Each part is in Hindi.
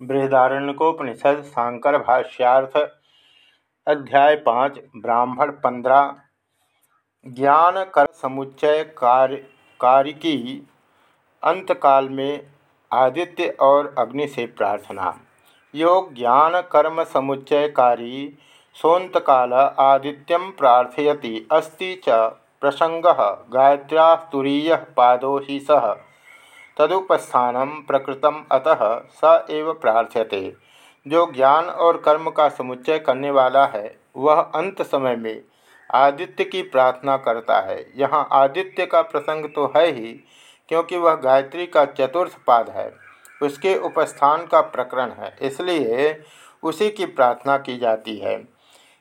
बृहदारण्यकोपनिषद शांकर भाष्यार्थ अध्याय पाँच, ब्राह्मण पंद्रह ज्ञान कर समुच्चय कार्य, कारिकी, अंतकाल में आदित्य और अग्नि से प्रार्थना। योग, ज्ञान, कर्म समुच्चयकारी सोन्तकाल आदित्यम प्रार्थयति, अस्ति च प्रसंग गायत्र्यास्तुरीय पादो ही सह तदुपस्थान प्रकृतम अतः स एव प्रार्थ्यते। जो ज्ञान और कर्म का समुच्चय करने वाला है, वह अंत समय में आदित्य की प्रार्थना करता है। यहाँ आदित्य का प्रसंग तो है ही, क्योंकि वह गायत्री का चतुर्थ पाद है। उसके उपस्थान का प्रकरण है, इसलिए उसी की प्रार्थना की जाती है।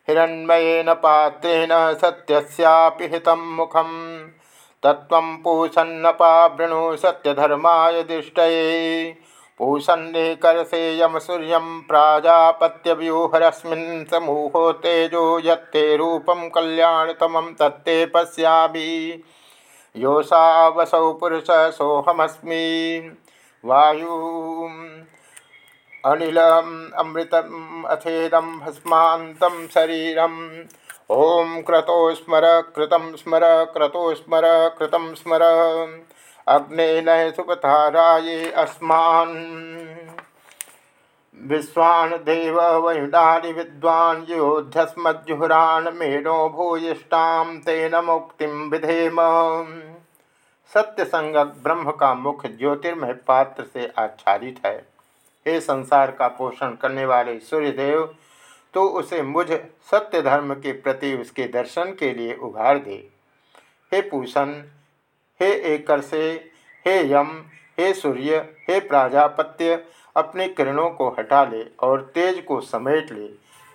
हिरण्मयेन पात्रेण सत्यस्यापिहित मुखम। तत्व पूषन्नपा वृणु सत्यधर्माय दृष्टये। पूषन्ने करसे यम सूर्य प्राजापत्यव्यूहरस्मिन् समूहो तेजो यत्ते रूपं कल्याणतमं तत्ते पश्यामि। योषा वसौ पुरुष सोहमस्मी वायु अनिलम, अमृतम, अथेदम भस्मांतम शरीरम ओम क्रतो स्मर, कृतम स्मर, क्रतो स्मर, कृतम स्मर। अग्ने नय सुपथाराये अस्मान। विश्वान देव वयुडानि विद्वान् मेनो भूयिष्ठां तेन मुक्ति विधेम। सत्य संगत ब्रह्म का मुख ज्योतिर्मय पात्र से आच्छादित है। हे संसार का पोषण करने वाले सूर्यदेव तो उसे मुझ सत्य धर्म के प्रति उसके दर्शन के लिए उघाड़ दे। हे पूषण, हे एकर से, हे यम, हे सूर्य, हे प्राजापत्य, अपने किरणों को हटा ले और तेज को समेट ले।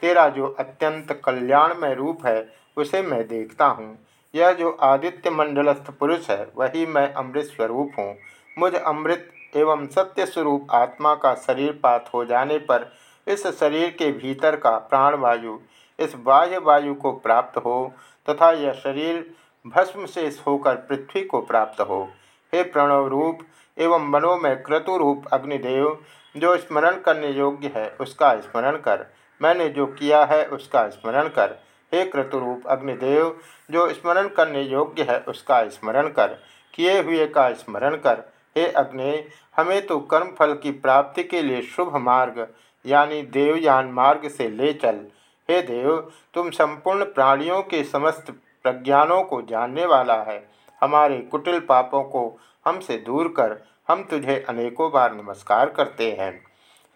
तेरा जो अत्यंत कल्याणमय रूप है, उसे मैं देखता हूँ। यह जो आदित्य मंडलस्थ पुरुष है, वही मैं अमृत स्वरूप हूँ। मुझ अमृत एवं सत्य स्वरूप आत्मा का शरीर पात हो जाने पर इस शरीर के भीतर का प्राणवायु इस बाह्य वायु को प्राप्त हो तथा यह शरीर भस्म से होकर पृथ्वी को प्राप्त हो। हे प्रणव रूप एवं मनोमय क्रतु रूप अग्निदेव, जो स्मरण करने योग्य है, उसका स्मरण कर। मैंने जो किया है, उसका स्मरण कर। हे क्रतुरूप अग्निदेव, जो स्मरण करने योग्य है, उसका स्मरण कर। किए हुए का स्मरण कर। हे अग्नि, हमें तो कर्म फल की प्राप्ति के लिए शुभ मार्ग यानी देवयान मार्ग से ले चल। हे देव, तुम संपूर्ण प्राणियों के समस्त प्रज्ञानों को जानने वाला है। हमारे कुटिल पापों को हमसे दूर कर हम तुझे अनेकों बार नमस्कार करते हैं।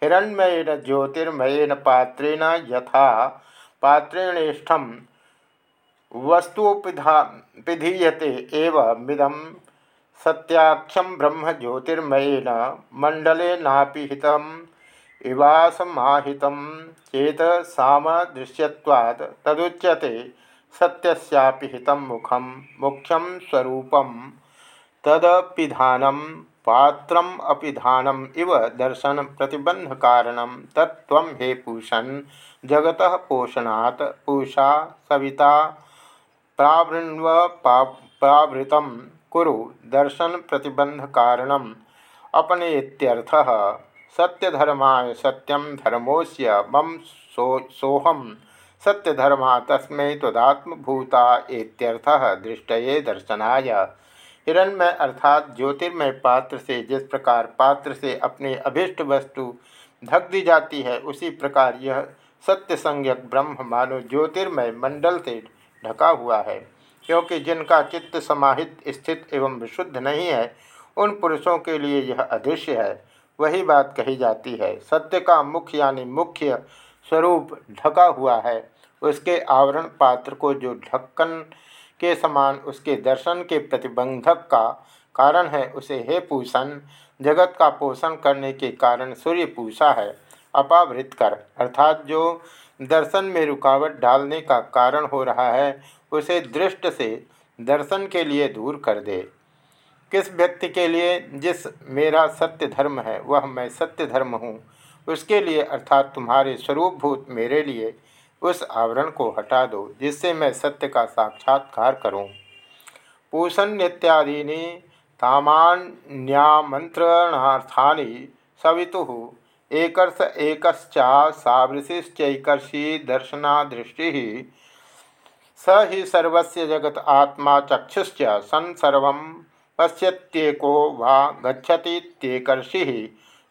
हिरण्मयन ज्योतिर्मयन पात्रेण यथा पात्रेणेष्ठम वस्तुपिधा पिधीयते एवं मिदम सत्याख्यम ब्रह्म ज्योतिर्मयेन मंडले इवासमाहित चेत सामदृश्यवाद तदुच्यते सत्यस्यापि हितं मुखम मुख्यम स्वरूपम तदपिधानम पात्रम अपिधानम इव दर्शन प्रतिबंध कारणम तत्व हे पूषण जगत पोषणात्, पूषा सविता प्रावृण्व प्रावृत कुरु दर्शन प्रतिबंध कारणम अपने सत्यधर्माय सत्यम धर्मोस्य मम सो सोहम सत्यधर्मा तस्मै तदात्मभूता इत्यर्थः दृष्टये दर्शनाय। हिरणमय अर्थात ज्योतिर्मय पात्र से जिस प्रकार पात्र से अपने अभिष्ट वस्तु ढक दी जाती है, उसी प्रकार यह सत्य संज्ञक ब्रह्म मानो ज्योतिर्मय मंडल से ढका हुआ है। क्योंकि जिनका चित्त समाहित, स्थित एवं विशुद्ध नहीं है, उन पुरुषों के लिए यह अदृश्य है। वही बात कही जाती है। सत्य का मुख्य यानी मुख्य स्वरूप ढका हुआ है। उसके आवरण पात्र को जो ढक्कन के समान उसके दर्शन के प्रतिबंधक का कारण है, उसे हे पूषण, जगत का पोषण करने के कारण सूर्य पूषा है, अपावृत कर। अर्थात जो दर्शन में रुकावट डालने का कारण हो रहा है, उसे दृष्ट से दर्शन के लिए दूर कर दे। किस व्यक्ति के लिए जिस मेरा सत्य धर्म है, वह मैं सत्य धर्म हूँ। उसके लिए अर्थात तुम्हारे स्वरूपभूत मेरे लिए उस आवरण को हटा दो, जिससे मैं सत्य का साक्षात्कार करूँ। पूषण इत्यादि तामान्यामंत्रणार्थानि सवितु एकर्ष एकश्चा सावृशिश्चैकर्षी दर्शनादृष्टि स ही सर्वस्य जगत आत्मा चक्षुश्च सन् सर्व पश्यत्येको वा गच्छतीत्येकर्षि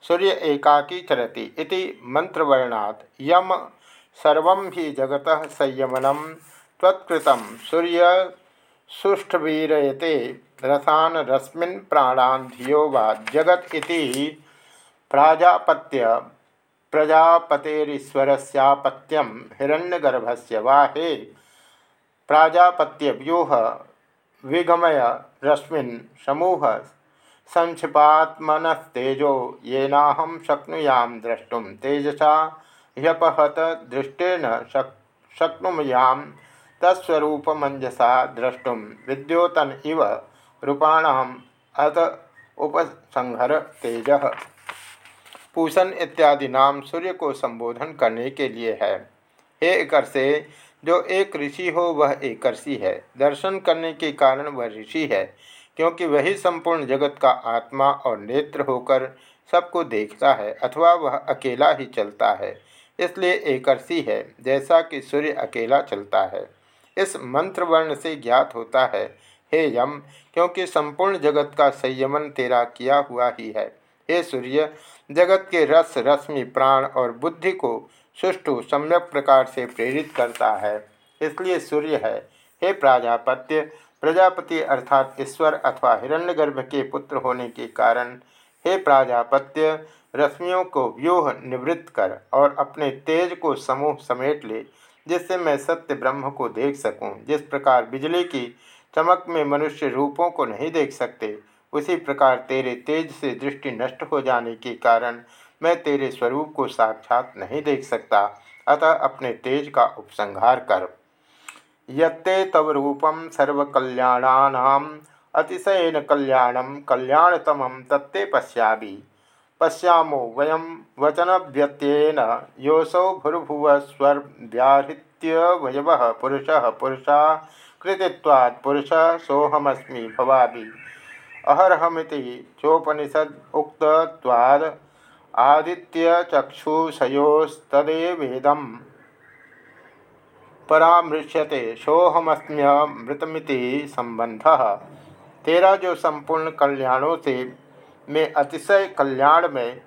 सूर्य एकाकी चरति इति मंत्रवर्णात् यम सर्व ही जगत संयमनम त्वत्कृतं सूर्य सुष्ठवीरयते रसान रश्मिन् प्राणान् धियो वा जगत इति प्राजापत्य प्रजापतेरीश्वरस्यापत्यम हिरण्यगर्भस्य वा हे प्राजापत्यव्यूह विगमय रश्मिन् समूह संक्षिपात्मनस्तेजो येनाहं शक्नुयां द्रष्टुं तेजसा ह्यपहत दृष्टेन शक्, शक्नुमयां तत्स्वरूपमञ्जसा द्रष्टुं विद्योतन इव रूपाणाम् अत उपसंहर तेज। पूषण इत्यादि नाम सूर्य को संबोधन करने के लिए है। हे एक से जो एक ऋषि हो, वह एक है। दर्शन करने के कारण वह ऋषि है, क्योंकि वही संपूर्ण जगत का आत्मा और नेत्र होकर सबको देखता है, अथवा वह अकेला ही चलता है। इसलिए एकर्षी है, जैसा कि सूर्य अकेला चलता है। इस मंत्र वर्ण से ज्ञात होता है, हे यम, क्योंकि संपूर्ण जगत का संयमन तेरा किया हुआ ही है। हे सूर्य, जगत के रस रश्मि प्राण और बुद्धि को सुष्टु सम्यक प्रकार से प्रेरित करता है, इसलिए सूर्य है। हे प्राजापत्य, प्रजापति अर्थात ईश्वर अथवा हिरण्यगर्भ के पुत्र होने के कारण, हे प्राजापत्य, रश्मियों को व्यूह निवृत्त कर और अपने तेज को समूह समेट ले, जिससे मैं सत्य ब्रह्म को देख सकूँ। जिस प्रकार बिजली की चमक में मनुष्य रूपों को नहीं देख सकते, उसी प्रकार तेरे तेज से दृष्टि नष्ट हो जाने के कारण मैं तेरे स्वरूप को साक्षात नहीं देख सकता, अतः अपने तेज का उपसंहार कर। यत्ते तव रूपम सर्वकल्याणानाम, अतिशयन कल्याणम कल्याणतम तत्ते पश्यामी। पश्यामो वयम वचनव्यत्येन योसौ भूर्भुव स्वर्व्याहृत्य वयव पुरुष पुरुषा कृतिवाद पुरुष सोहमस्मी भवामी। अहरहमिति चोपनिषद उक्तवाद आदित्य चक्षुषयोस्तदेवेदम परामृश्यते सोहमस्म्यमृतमिति संबंध तेरा जो संपूर्ण कल्याणों से में अतिशय कल्याण में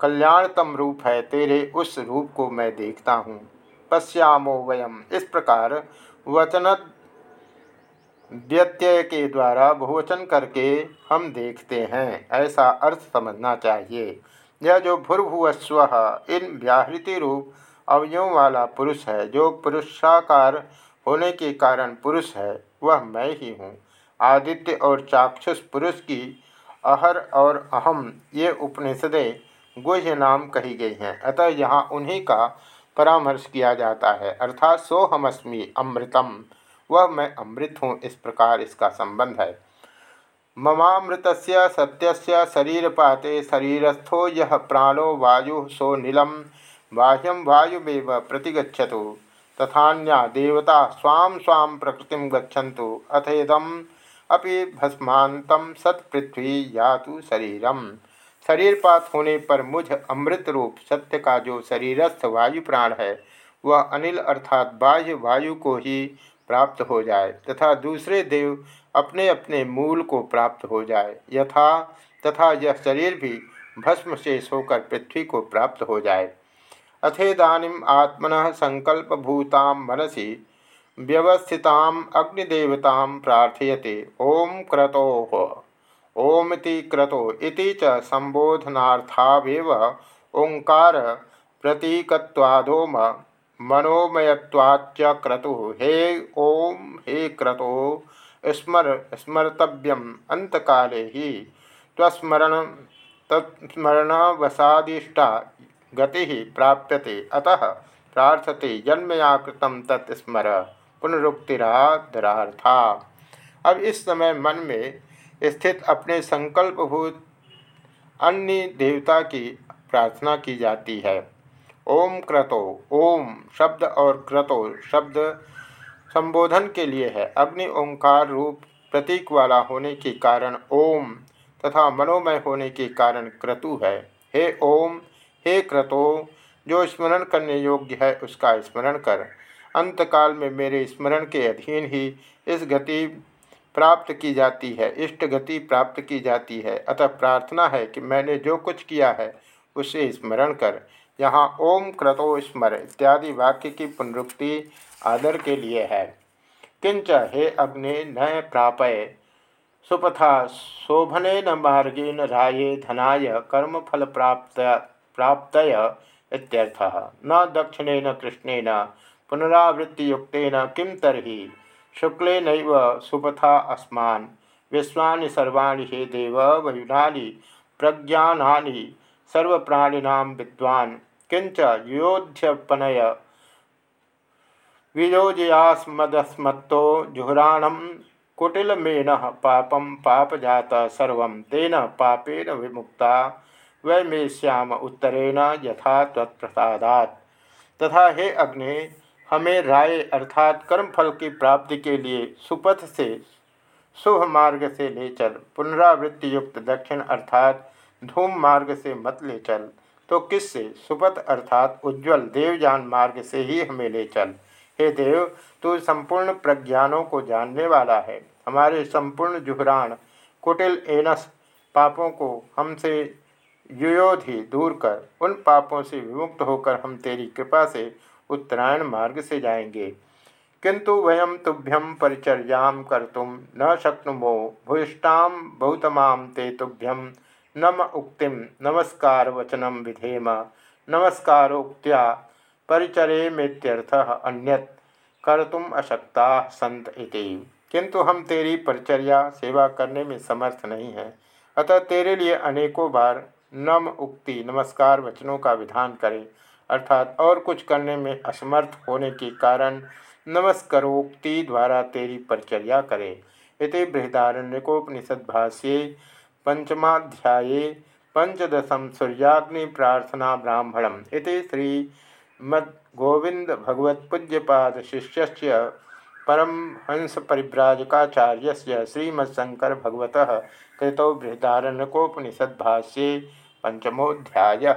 कल्याणतम रूप है, तेरे उस रूप को मैं देखता हूँ। पश्यामो वयम। इस प्रकार वचन व्यत्यय के द्वारा बहुवचन करके हम देखते हैं। ऐसा अर्थ समझना चाहिए। यह जो भूर्भुवस्व, इन व्याहृति रूप अवयों वाला पुरुष है, जो पुरुषाकार होने के कारण पुरुष है, वह मैं ही हूँ। आदित्य और चाक्षुष पुरुष की अहर और अहम ये उपनिषदें गुह्य नाम कही गई हैं, अतः यहाँ उन्हीं का परामर्श किया जाता है। अर्थात सोहमस्मी अमृतम, वह मैं अमृत हूँ, इस प्रकार इसका संबंध है। ममामृत सत्य शरीरपाते शरीरस्थो प्राणो वायु सो नीलम बाह्यम वायुमेव प्रतिगछत तथान्या देवता स्वाम स्वाम प्रकृति गच्छन्तु। अथेदम अपि भस्मांतम सत्पृथ्वी या तो शरीरम। शरीरपात होने पर मुझ अमृत रूप सत्य का जो शरीरस्थ वायु प्राण है, वह अनिल अर्थात बाह्य वायु को ही प्राप्त हो जाए, तथा दूसरे देव अपने अपने मूल को प्राप्त हो जाए। यथा तथा यह शरीर भी भस्म शेष होकर पृथ्वी को प्राप्त हो जाए। अथेदानीम आत्मन संकल्पभूता मनसी व्यवस्थिताम अग्निदेवता प्रार्थयते। ओम क्रतो। ओमति क्रतो इति च संबोधनार्थावेव ओंकार प्रतीकत्वादोम मनोमयत्वाच्च क्रतु। हे ओम, हे क्रतो। स्मर, स्मर्तव्यम अंतकाले ही तस्मरण तत्स्मरणवसादिष्टा गति प्राप्यते। अतः प्रार्थते जन्मया कृतम तत्स्मर पुनरुक्तिरादरार्था। अब इस समय मन में स्थित अपने संकल्पभूत अन्य देवता की प्रार्थना की जाती है। ओम क्रतो, ओम शब्द और क्रतो शब्द संबोधन के लिए है। अग्नि ओंकार रूप प्रतीक वाला होने के कारण ओम तथा मनोमय होने के कारण क्रतु है। हे ओम, हे क्रतो, जो स्मरण करने योग्य है उसका स्मरण कर। अंतकाल में मेरे स्मरण के अधीन ही इस गति प्राप्त की जाती है, इष्ट गति प्राप्त की जाती है। अतः प्रार्थना है कि मैंने जो कुछ किया है, उसे स्मरण कर। यहाँ ओम, क्रतो, स्मर इत्यादि वाक्य की पुनरुक्ति आदर के लिए है। किंच हे अग्ने न प्रापय, सुपथा शोभन मार्गेण राये धनाय, कर्मफल प्राप्त, प्राप्तय इत्यर्थः। न दक्षिणेन कृष्णेन, पुनरावृत्तियुक्तेन किं तर्हि? शुक्लन सुपथा अस्मान, विश्वानि सर्वाणि हे देव, वयुनानि, प्रज्ञानानि, सर्वप्राणिनां विद्वान्। किंच योध्यपनय वियोजयास्मदस्मत्तो जुहुराणं कुटिलमेन पापं पापजात सर्व तेन पापेन विमुक्ता। वैमेश्याम उत्तरेण यथा तत्प्रसादात्। तथा हे अग्नि, हमें राय अर्थात कर्मफल की प्राप्ति के लिए सुपथ से, शुभ मार्ग से ले चल पुनरावृत्ति युक्त दक्षिण अर्थात धूम मार्ग से मत ले चल तो किससे? सुपथ अर्थात उज्ज्वल देवजान मार्ग से ही हमें ले चल। हे देव, तू संपूर्ण प्रज्ञानों को जानने वाला है। हमारे संपूर्ण जुहरान कुटिल एनस पापों को हमसे युयोधि दूर कर, उन पापों से विमुक्त होकर हम तेरी कृपा से उत्तरायण मार्ग से जाएँगे। किंतु वयम तुभ्यम परिचर्या कर्तुम न शक्नुमो, भूयिष्ठा बहुतमां ते तुभ्यम नम उक्तिम नमस्कार वचनम विधेम, नमस्कारोक्त्या परिचरेमेत्यर्थः अन्यत कर्तुम अशक्ता संत इति। किंतु हम तेरी परिचर्या सेवा करने में समर्थ नहीं हैं। अतः तेरे लिए अनेकों बार नम उक्ति, नमस्कार वचनों का विधान करें। अर्थात और कुछ करने में असमर्थ होने के कारण नमस्करोक्ति द्वारा तेरी परिचर्या करे। इति बृहदारण्यकोपनिषद भाष्ये पंचमाध्याये पंचदशम सूर्याग्नि प्रार्थना ब्राह्मणम। इति श्री गोविंद भगवत पूज्यपाद शिष्य परम हंस परिव्राजकाचार्य श्रीमत्शंकर भगवत कृतौ बृहदारण्यकोपनिषद्भाष्ये पंचमोध्याय